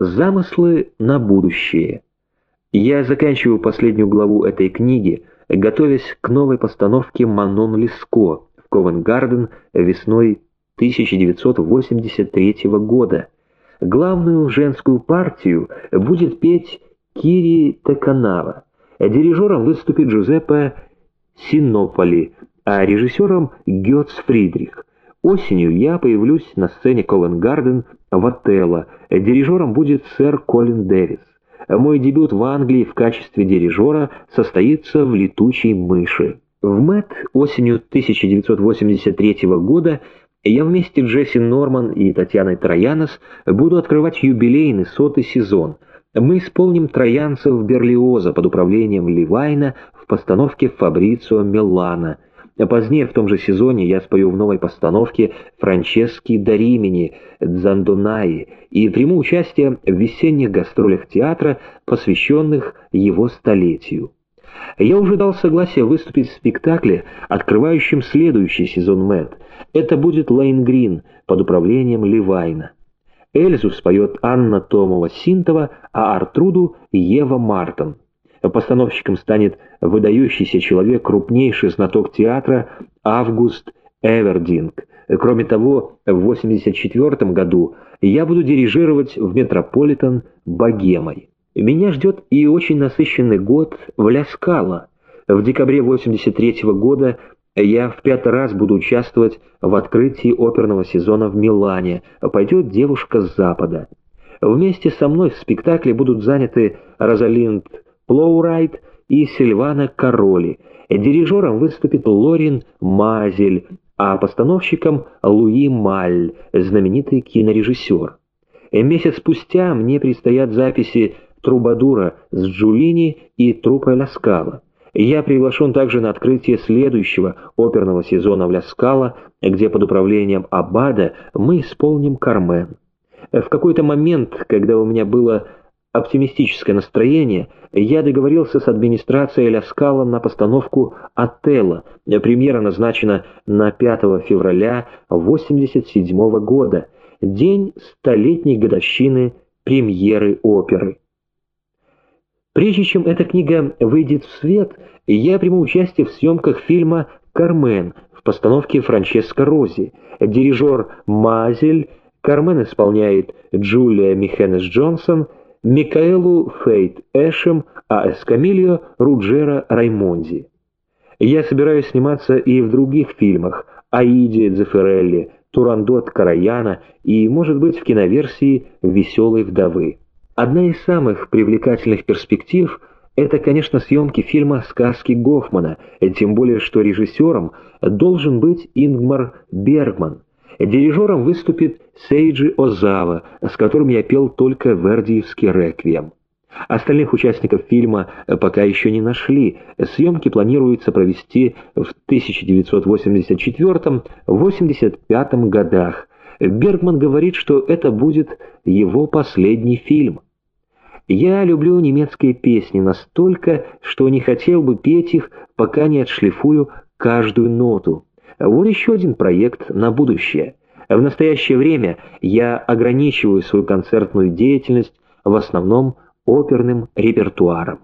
Замыслы на будущее. Я заканчиваю последнюю главу этой книги, готовясь к новой постановке «Манон Леско» в Ковенгарден весной 1983 года. Главную женскую партию будет петь Кири Теканава. Дирижером выступит Джузеппе Синополи, а режиссером Гетц Фридрих. Осенью я появлюсь на сцене Ковенгарден в Отелло. Дирижером будет сэр Колин Дэвис. Мой дебют в Англии в качестве дирижера состоится в «Летучей мыши». В Мэт осенью 1983 года я вместе с Джесси Норман и Татьяной Троянос буду открывать юбилейный сотый сезон. Мы исполним «Троянцев Берлиоза» под управлением Ливайна в постановке Фабрицио Меллана – а позднее в том же сезоне я спою в новой постановке Франчески да Римини Дзандонаи и приму участие в весенних гастролях театра, посвященных его столетию. Я уже дал согласие выступить в спектакле, открывающем следующий сезон Мэтт. Это будет Лейн Грин под управлением Ливайна. Эльзу споет Анна Томова-Синтова, а Артруду — Ева Мартон. Постановщиком станет выдающийся человек, крупнейший знаток театра Август Эвердинг. Кроме того, в 1984 году я буду дирижировать в Метрополитен Богемой. Меня ждет и очень насыщенный год в Ляскало. В декабре 1983 года я в пятый раз буду участвовать в открытии оперного сезона в Милане. Пойдет девушка с Запада. Вместе со мной в спектакле будут заняты Розалинд Плоурайт и Сильвана Короли. Дирижером выступит Лорин Мазель, а постановщиком Луи Маль, знаменитый кинорежиссер. Месяц спустя мне предстоят записи «Трубадура» с Джулини и труппой Ла Скала. Я приглашен также на открытие следующего оперного сезона в Ла Скала, где под управлением Абада мы исполним «Кармен». В какой-то момент, когда у меня было оптимистическое настроение, я договорился с администрацией Ляскала на постановку «Отелло». Премьера назначена на 5 февраля 1987 года, день столетней годовщины премьеры оперы. Прежде чем эта книга выйдет в свет, я приму участие в съемках фильма «Кармен» в постановке Франческо Рози. Дирижер Мазель, Кармен исполняет Джулия Михенес Джонсон – Микаэлу Фейт Эшем, а Эскамильо Руджера Раймонди. Я собираюсь сниматься и в других фильмах «Аиде Дзефирелли», «Турандот Караяна» и, может быть, в киноверсии «Веселой вдовы». Одна из самых привлекательных перспектив – это, конечно, съемки фильма «Сказки Гофмана», тем более что режиссером должен быть Ингмар Бергман – Дирижером выступит Сейджи Озава, с которым я пел только вердиевский реквием. Остальных участников фильма пока еще не нашли. Съемки планируется провести в 1984-85 годах. Бергман говорит, что это будет его последний фильм. Я люблю немецкие песни настолько, что не хотел бы петь их, пока не отшлифую каждую ноту. Вот еще один проект на будущее. В настоящее время я ограничиваю свою концертную деятельность в основном оперным репертуаром.